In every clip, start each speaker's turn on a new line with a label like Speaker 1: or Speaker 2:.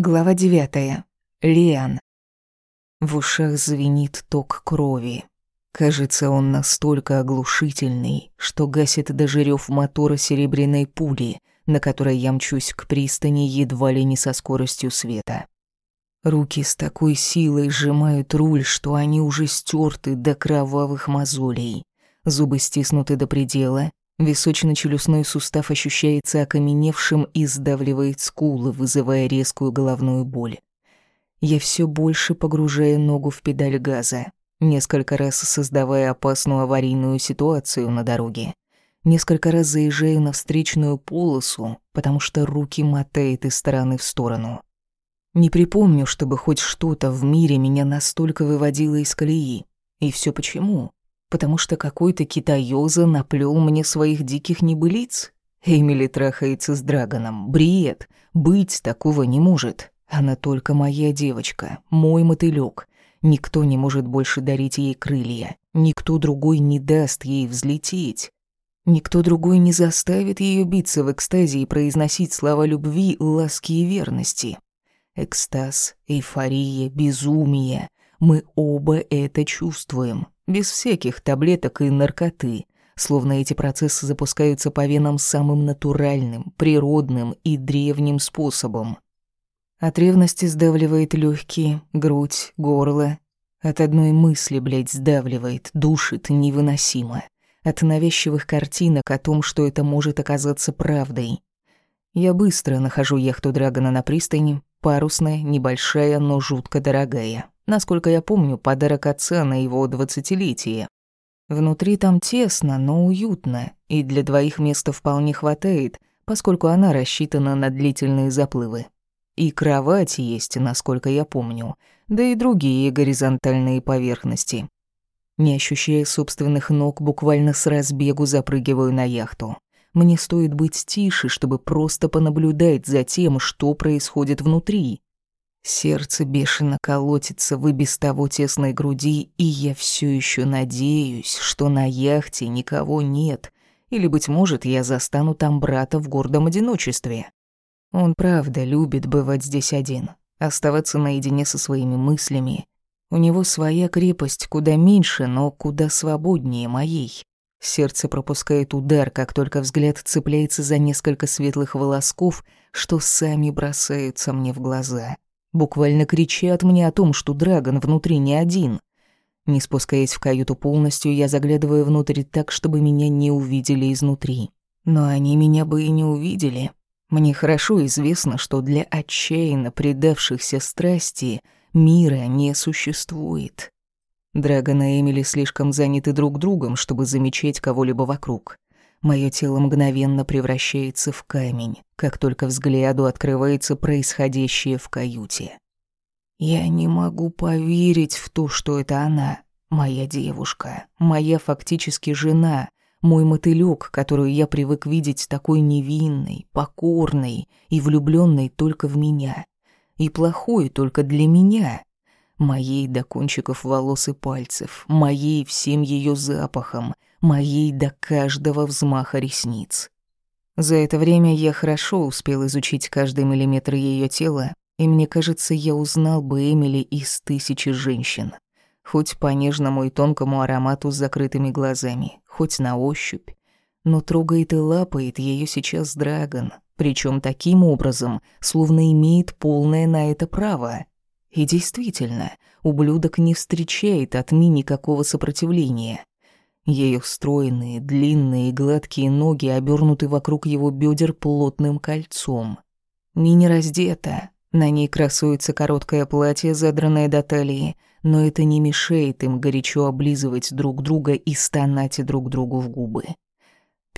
Speaker 1: Глава девятая. Лиан. В ушах звенит ток крови. Кажется, он настолько оглушительный, что гасит даже рёв мотора серебряной пули, на которой я мчусь к пристани едва ли не со скоростью света. Руки с такой силой сжимают руль, что они уже стерты до кровавых мозолей. Зубы стиснуты до предела, Височно-челюстной сустав ощущается окаменевшим и сдавливает скулы, вызывая резкую головную боль. Я все больше погружаю ногу в педаль газа, несколько раз создавая опасную аварийную ситуацию на дороге. Несколько раз заезжаю на встречную полосу, потому что руки мотает из стороны в сторону. Не припомню, чтобы хоть что-то в мире меня настолько выводило из колеи. И все почему? Потому что какой-то китаёза наплел мне своих диких небылиц. Эмили трахается с Драгоном. Бред. Быть такого не может. Она только моя девочка, мой мотылёк. Никто не может больше дарить ей крылья. Никто другой не даст ей взлететь. Никто другой не заставит ее биться в экстазе и произносить слова любви, ласки и верности. Экстаз, эйфория, безумие. Мы оба это чувствуем без всяких таблеток и наркоты, словно эти процессы запускаются по венам самым натуральным, природным и древним способом. От ревности сдавливает легкие, грудь, горло. От одной мысли, блядь, сдавливает, душит невыносимо. От навязчивых картинок о том, что это может оказаться правдой. Я быстро нахожу яхту Драгона на пристани, парусная, небольшая, но жутко дорогая. Насколько я помню, подарок отца на его двадцатилетие. Внутри там тесно, но уютно, и для двоих места вполне хватает, поскольку она рассчитана на длительные заплывы. И кровать есть, насколько я помню, да и другие горизонтальные поверхности. Не ощущая собственных ног, буквально с разбегу запрыгиваю на яхту. Мне стоит быть тише, чтобы просто понаблюдать за тем, что происходит внутри. Сердце бешено колотится в и без того тесной груди, и я все еще надеюсь, что на яхте никого нет, или, быть может, я застану там брата в гордом одиночестве. Он правда любит бывать здесь один, оставаться наедине со своими мыслями. У него своя крепость куда меньше, но куда свободнее моей. Сердце пропускает удар, как только взгляд цепляется за несколько светлых волосков, что сами бросаются мне в глаза. Буквально кричат мне о том, что Драгон внутри не один. Не спускаясь в каюту полностью, я заглядываю внутрь так, чтобы меня не увидели изнутри. Но они меня бы и не увидели. Мне хорошо известно, что для отчаянно предавшихся страсти мира не существует. Драгон и Эмили слишком заняты друг другом, чтобы замечать кого-либо вокруг. Мое тело мгновенно превращается в камень, как только взгляду открывается происходящее в каюте. Я не могу поверить в то, что это она, моя девушка, моя фактически жена, мой мотылёк, которую я привык видеть такой невинной, покорной и влюбленной только в меня, и плохой только для меня, моей до кончиков волос и пальцев, моей всем ее запахом — моей до каждого взмаха ресниц. За это время я хорошо успел изучить каждый миллиметр ее тела, и мне кажется, я узнал бы Эмили из тысячи женщин. Хоть по нежному и тонкому аромату с закрытыми глазами, хоть на ощупь. Но трогает и лапает ее сейчас Драгон, причем таким образом, словно имеет полное на это право. И действительно, ублюдок не встречает от Ми никакого сопротивления. Ее стройные, длинные гладкие ноги обернуты вокруг его бедер плотным кольцом. Мини раздета, на ней красуется короткое платье, задранное до талии, но это не мешает им горячо облизывать друг друга и стонать друг другу в губы.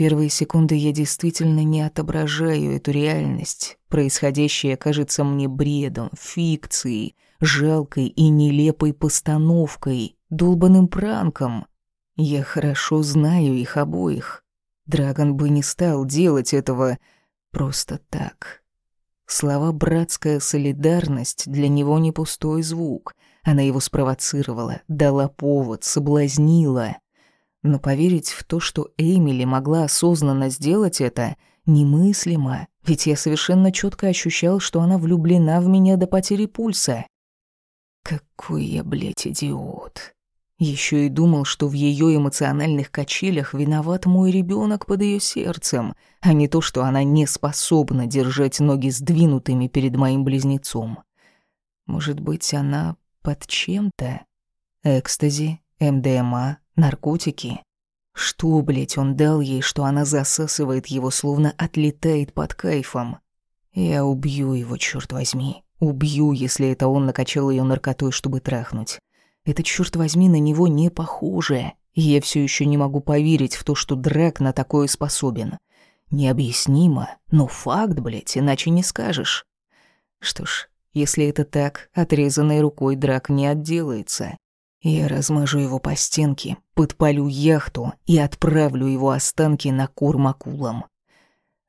Speaker 1: Первые секунды я действительно не отображаю эту реальность. Происходящее кажется мне бредом, фикцией, жалкой и нелепой постановкой, долбанным пранком. Я хорошо знаю их обоих. Драгон бы не стал делать этого просто так. Слова «братская солидарность» для него не пустой звук. Она его спровоцировала, дала повод, соблазнила. Но поверить в то, что Эмили могла осознанно сделать это, Немыслимо, ведь я совершенно четко ощущал, что она влюблена в меня до потери пульса. Какой я, блядь, идиот. Еще и думал, что в ее эмоциональных качелях виноват мой ребенок под ее сердцем, а не то, что она не способна держать ноги сдвинутыми перед моим близнецом. Может быть, она под чем-то? Экстази, МДМА, наркотики? Что, блядь, он дал ей, что она засасывает его, словно отлетает под кайфом? Я убью его, черт возьми. Убью, если это он накачал ее наркотой, чтобы трахнуть. Это, черт возьми, на него не похоже. И я все еще не могу поверить в то, что Драк на такое способен. Необъяснимо, но факт, блядь, иначе не скажешь. Что ж, если это так, отрезанной рукой Драк не отделается. Я размажу его по стенке, подпалю яхту и отправлю его останки на корм акулам.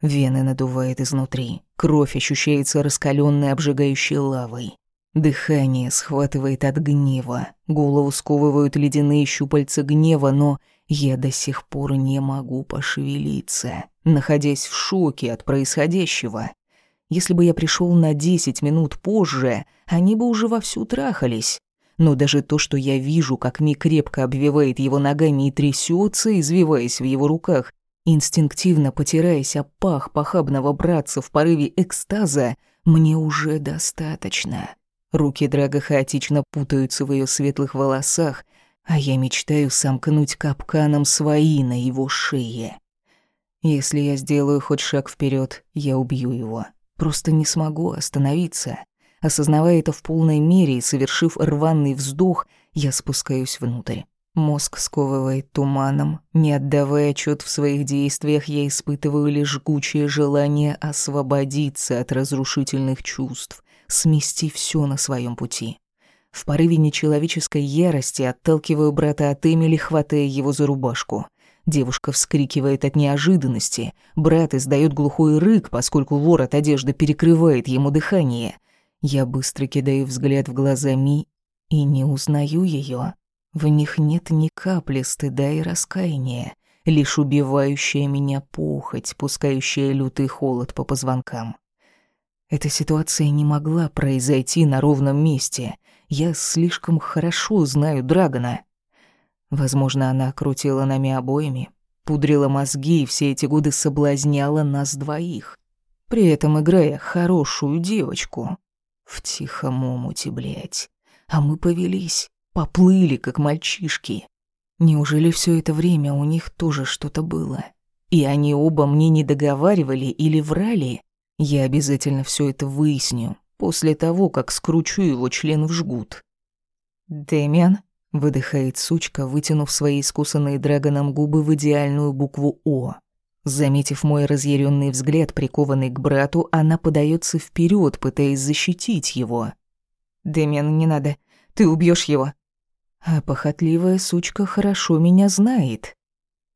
Speaker 1: Вены надувает изнутри, кровь ощущается раскаленной обжигающей лавой. Дыхание схватывает от гнева, голову сковывают ледяные щупальца гнева, но я до сих пор не могу пошевелиться, находясь в шоке от происходящего. Если бы я пришел на десять минут позже, они бы уже вовсю трахались. Но даже то, что я вижу, как Ми крепко обвивает его ногами и трясется, извиваясь в его руках, инстинктивно потираясь о пах похабного братца в порыве экстаза, мне уже достаточно. Руки Драга хаотично путаются в ее светлых волосах, а я мечтаю сомкнуть капканом свои на его шее. Если я сделаю хоть шаг вперед, я убью его. Просто не смогу остановиться. Осознавая это в полной мере и совершив рваный вздох, я спускаюсь внутрь. Мозг сковывает туманом. Не отдавая отчет в своих действиях, я испытываю лишь жгучее желание освободиться от разрушительных чувств, смести все на своем пути. В порыве нечеловеческой ярости отталкиваю брата от Эмили, хватая его за рубашку. Девушка вскрикивает от неожиданности. Брат издает глухой рык, поскольку ворот одежды перекрывает ему дыхание. Я быстро кидаю взгляд в глаза Ми и не узнаю ее. В них нет ни капли стыда и раскаяния, лишь убивающая меня похоть, пускающая лютый холод по позвонкам. Эта ситуация не могла произойти на ровном месте. Я слишком хорошо знаю Драгона. Возможно, она крутила нами обоими, пудрила мозги и все эти годы соблазняла нас двоих, при этом играя хорошую девочку. В тихом омуте, блядь. А мы повелись, поплыли, как мальчишки. Неужели все это время у них тоже что-то было? И они оба мне не договаривали или врали? Я обязательно все это выясню после того, как скручу его член в жгут. «Дэмиан?» — выдыхает сучка, вытянув свои искусанные драгоном губы в идеальную букву «О». Заметив мой разъяренный взгляд, прикованный к брату, она подается вперед, пытаясь защитить его. «Дэмиан, не надо. Ты убьешь его». А похотливая сучка хорошо меня знает.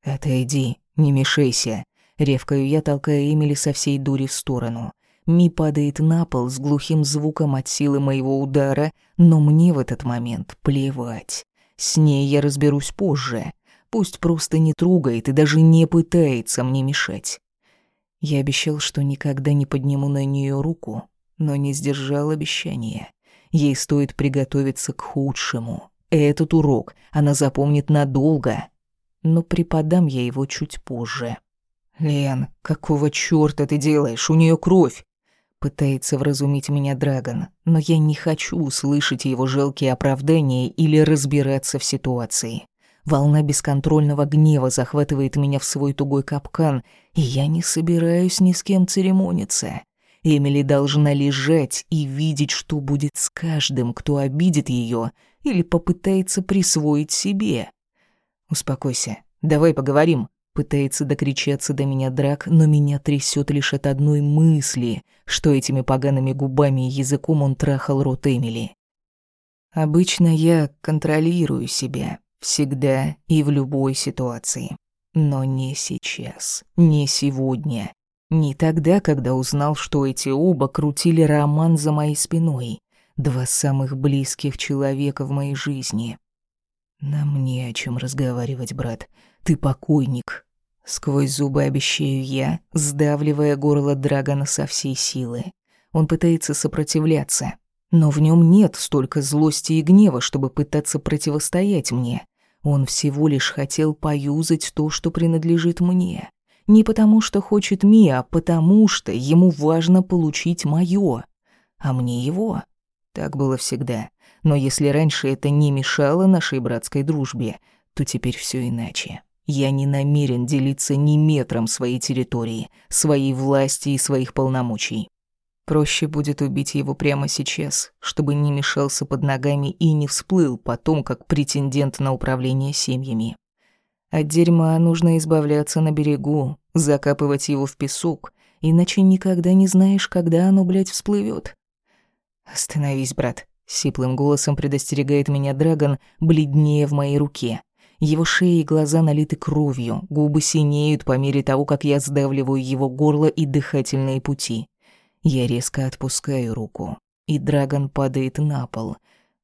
Speaker 1: «Отойди, не мешайся. Ревкаю я, толкая Эмили со всей дури в сторону. Ми падает на пол с глухим звуком от силы моего удара, но мне в этот момент плевать. С ней я разберусь позже. Пусть просто не трогает и даже не пытается мне мешать. Я обещал, что никогда не подниму на нее руку, но не сдержал обещания. Ей стоит приготовиться к худшему. Этот урок она запомнит надолго, но преподам я его чуть позже. «Лен, какого чёрта ты делаешь? У неё кровь!» Пытается вразумить меня Драгон, но я не хочу услышать его жалкие оправдания или разбираться в ситуации. Волна бесконтрольного гнева захватывает меня в свой тугой капкан, и я не собираюсь ни с кем церемониться. Эмили должна лежать и видеть, что будет с каждым, кто обидит её или попытается присвоить себе. «Успокойся, давай поговорим», Пытается докричаться до меня драк, но меня трясет лишь от одной мысли, что этими погаными губами и языком он трахал рот Эмили. Обычно я контролирую себя, всегда и в любой ситуации. Но не сейчас, не сегодня, не тогда, когда узнал, что эти оба крутили роман за моей спиной. Два самых близких человека в моей жизни. Нам не о чем разговаривать, брат. Ты покойник, Сквозь зубы обещаю я, сдавливая горло Драгона со всей силы. Он пытается сопротивляться, но в нем нет столько злости и гнева, чтобы пытаться противостоять мне. Он всего лишь хотел поюзать то, что принадлежит мне. Не потому, что хочет Мия, а потому, что ему важно получить моё, а мне его. Так было всегда. Но если раньше это не мешало нашей братской дружбе, то теперь все иначе. Я не намерен делиться ни метром своей территории, своей власти и своих полномочий. Проще будет убить его прямо сейчас, чтобы не мешался под ногами и не всплыл потом, как претендент на управление семьями. От дерьма нужно избавляться на берегу, закапывать его в песок, иначе никогда не знаешь, когда оно, блядь, всплывет. «Остановись, брат», — сиплым голосом предостерегает меня Драгон, бледнее в моей руке. Его шея и глаза налиты кровью, губы синеют по мере того, как я сдавливаю его горло и дыхательные пути. Я резко отпускаю руку, и Драгон падает на пол.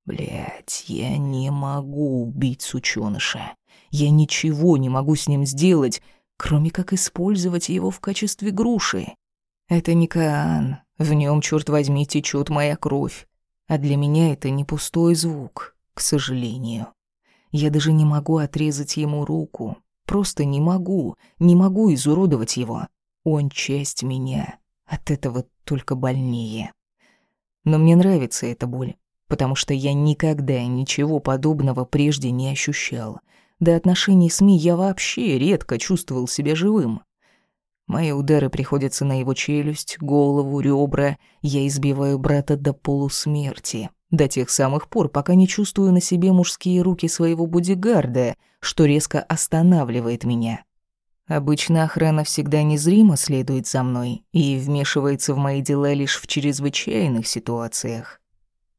Speaker 1: Блять, я не могу убить сучёныша. Я ничего не могу с ним сделать, кроме как использовать его в качестве груши. Это не Каан, в нем, черт возьми, течет моя кровь. А для меня это не пустой звук, к сожалению. Я даже не могу отрезать ему руку. Просто не могу, не могу изуродовать его. Он часть меня. От этого только больнее. Но мне нравится эта боль, потому что я никогда ничего подобного прежде не ощущал. До отношений с Ми я вообще редко чувствовал себя живым. Мои удары приходятся на его челюсть, голову, ребра. Я избиваю брата до полусмерти. До тех самых пор, пока не чувствую на себе мужские руки своего бодигарда, что резко останавливает меня. Обычно охрана всегда незримо следует за мной и вмешивается в мои дела лишь в чрезвычайных ситуациях.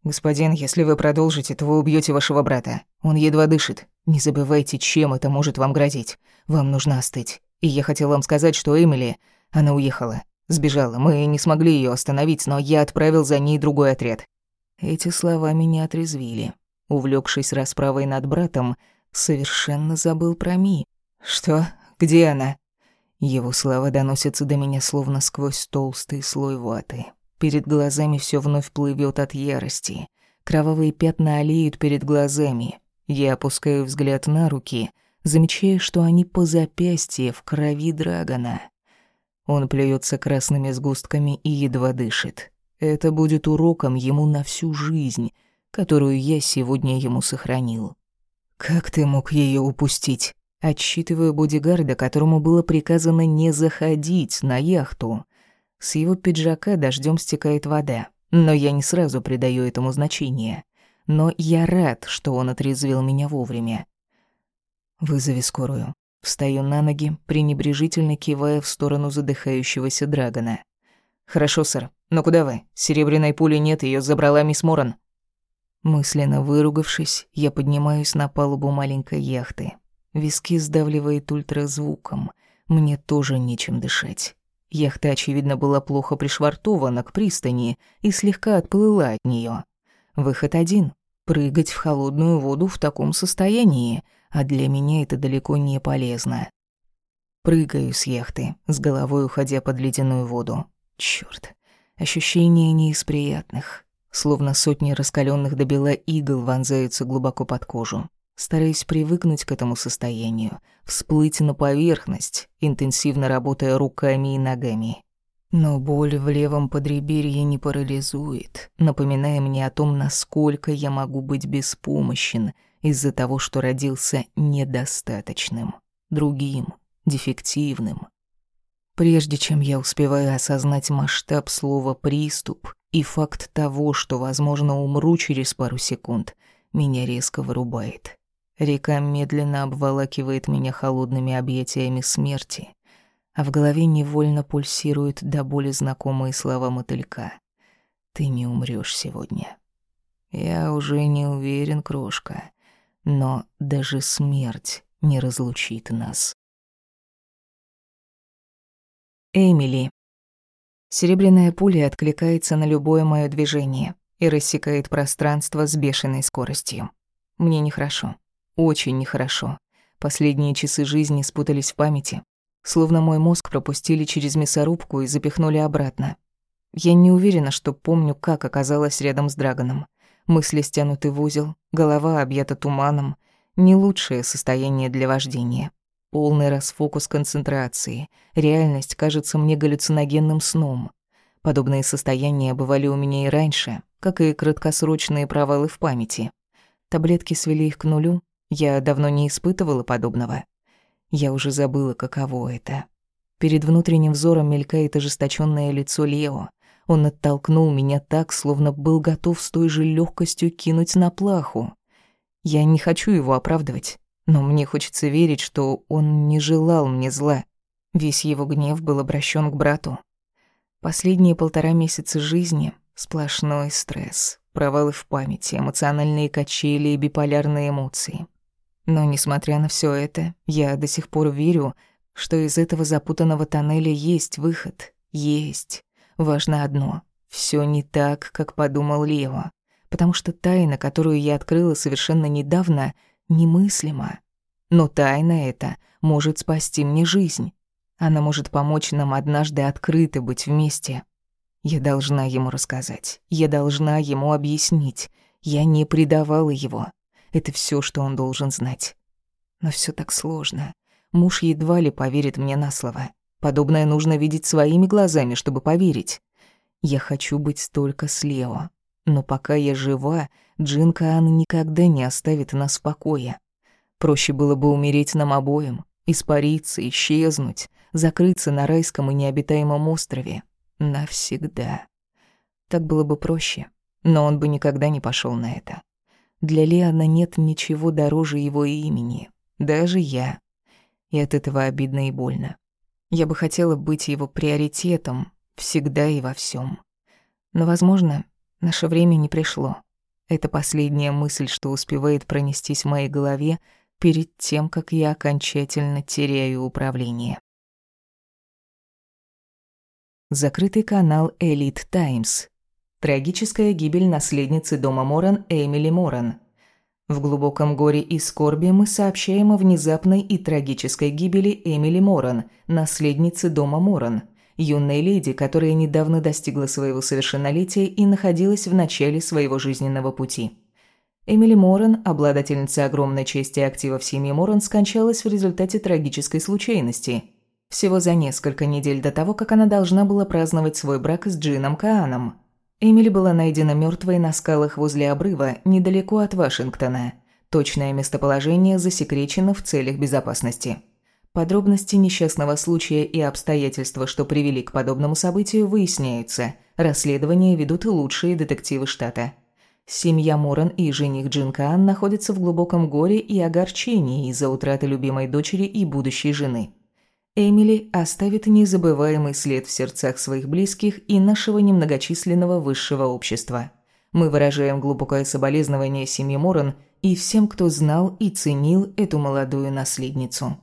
Speaker 1: «Господин, если вы продолжите, то вы убьете вашего брата. Он едва дышит. Не забывайте, чем это может вам грозить. Вам нужно остыть. И я хотел вам сказать, что Эмили... Она уехала. Сбежала. Мы не смогли ее остановить, но я отправил за ней другой отряд». Эти слова меня отрезвили. Увлекшись расправой над братом, совершенно забыл про Ми. «Что? Где она?» Его слова доносятся до меня словно сквозь толстый слой ваты. Перед глазами все вновь плывет от ярости. Кровавые пятна олеют перед глазами. Я опускаю взгляд на руки, замечая, что они по запястье в крови Драгона. Он плюется красными сгустками и едва дышит. Это будет уроком ему на всю жизнь, которую я сегодня ему сохранил. «Как ты мог ее упустить?» Отсчитываю бодигарда, которому было приказано не заходить на яхту. С его пиджака дождем стекает вода, но я не сразу придаю этому значение. Но я рад, что он отрезвил меня вовремя. Вызови скорую. Встаю на ноги, пренебрежительно кивая в сторону задыхающегося Драгона. «Хорошо, сэр. Но куда вы? Серебряной пули нет, ее забрала мисс Моран». Мысленно выругавшись, я поднимаюсь на палубу маленькой яхты. Виски сдавливает ультразвуком. Мне тоже нечем дышать. Яхта, очевидно, была плохо пришвартована к пристани и слегка отплыла от нее. Выход один — прыгать в холодную воду в таком состоянии, а для меня это далеко не полезно. Прыгаю с яхты, с головой уходя под ледяную воду. Чёрт, ощущения не из приятных. Словно сотни раскаленных до бела игл вонзаются глубоко под кожу стараясь привыкнуть к этому состоянию, всплыть на поверхность, интенсивно работая руками и ногами. Но боль в левом подреберье не парализует, напоминая мне о том, насколько я могу быть беспомощен из-за того, что родился недостаточным, другим, дефективным. Прежде чем я успеваю осознать масштаб слова «приступ» и факт того, что, возможно, умру через пару секунд, меня резко вырубает. Река медленно обволакивает меня холодными объятиями смерти, а в голове невольно пульсируют до боли знакомые слова мотылька. «Ты не умрёшь сегодня». Я уже не уверен, крошка, но даже смерть не разлучит нас. Эмили. Серебряная пуля откликается на любое моё движение и рассекает пространство с бешеной скоростью. Мне нехорошо. Очень нехорошо. Последние часы жизни спутались в памяти. Словно мой мозг пропустили через мясорубку и запихнули обратно. Я не уверена, что помню, как оказалась рядом с Драгоном. Мысли стянуты в узел, голова объята туманом. Не лучшее состояние для вождения. Полный расфокус концентрации. Реальность кажется мне галлюциногенным сном. Подобные состояния бывали у меня и раньше, как и краткосрочные провалы в памяти. Таблетки свели их к нулю. Я давно не испытывала подобного. Я уже забыла, каково это. Перед внутренним взором мелькает ожесточённое лицо Лео. Он оттолкнул меня так, словно был готов с той же легкостью кинуть на плаху. Я не хочу его оправдывать, но мне хочется верить, что он не желал мне зла. Весь его гнев был обращен к брату. Последние полтора месяца жизни — сплошной стресс, провалы в памяти, эмоциональные качели и биполярные эмоции. Но, несмотря на все это, я до сих пор верю, что из этого запутанного тоннеля есть выход. Есть. Важно одно — все не так, как подумал Лео. Потому что тайна, которую я открыла совершенно недавно, немыслима. Но тайна эта может спасти мне жизнь. Она может помочь нам однажды открыто быть вместе. Я должна ему рассказать. Я должна ему объяснить. Я не предавала его. Это все, что он должен знать. Но все так сложно. Муж едва ли поверит мне на слово. Подобное нужно видеть своими глазами, чтобы поверить. Я хочу быть только с Лео. Но пока я жива, Джин Каан никогда не оставит нас в покое. Проще было бы умереть нам обоим, испариться, исчезнуть, закрыться на райском и необитаемом острове. Навсегда. Так было бы проще, но он бы никогда не пошел на это. Для Леона нет ничего дороже его имени, даже я. И от этого обидно и больно. Я бы хотела быть его приоритетом всегда и во всем. Но, возможно, наше время не пришло. Это последняя мысль, что успевает пронестись в моей голове перед тем, как я окончательно теряю управление. Закрытый канал Elite Times. Трагическая гибель наследницы дома Моран Эмили Моран. В глубоком горе и скорби мы сообщаем о внезапной и трагической гибели Эмили Моран, наследницы дома Моран, юной леди, которая недавно достигла своего совершеннолетия и находилась в начале своего жизненного пути. Эмили Моран, обладательница огромной чести активов семьи Моран, скончалась в результате трагической случайности – всего за несколько недель до того, как она должна была праздновать свой брак с Джином Кааном. Эмили была найдена мертвой на скалах возле обрыва, недалеко от Вашингтона. Точное местоположение засекречено в целях безопасности. Подробности несчастного случая и обстоятельства, что привели к подобному событию, выясняются. Расследование ведут лучшие детективы штата. Семья Моран и жених Джин Каан находятся в глубоком горе и огорчении из-за утраты любимой дочери и будущей жены. Эмили оставит незабываемый след в сердцах своих близких и нашего немногочисленного высшего общества. Мы выражаем глубокое соболезнование семье Моран и всем, кто знал и ценил эту молодую наследницу.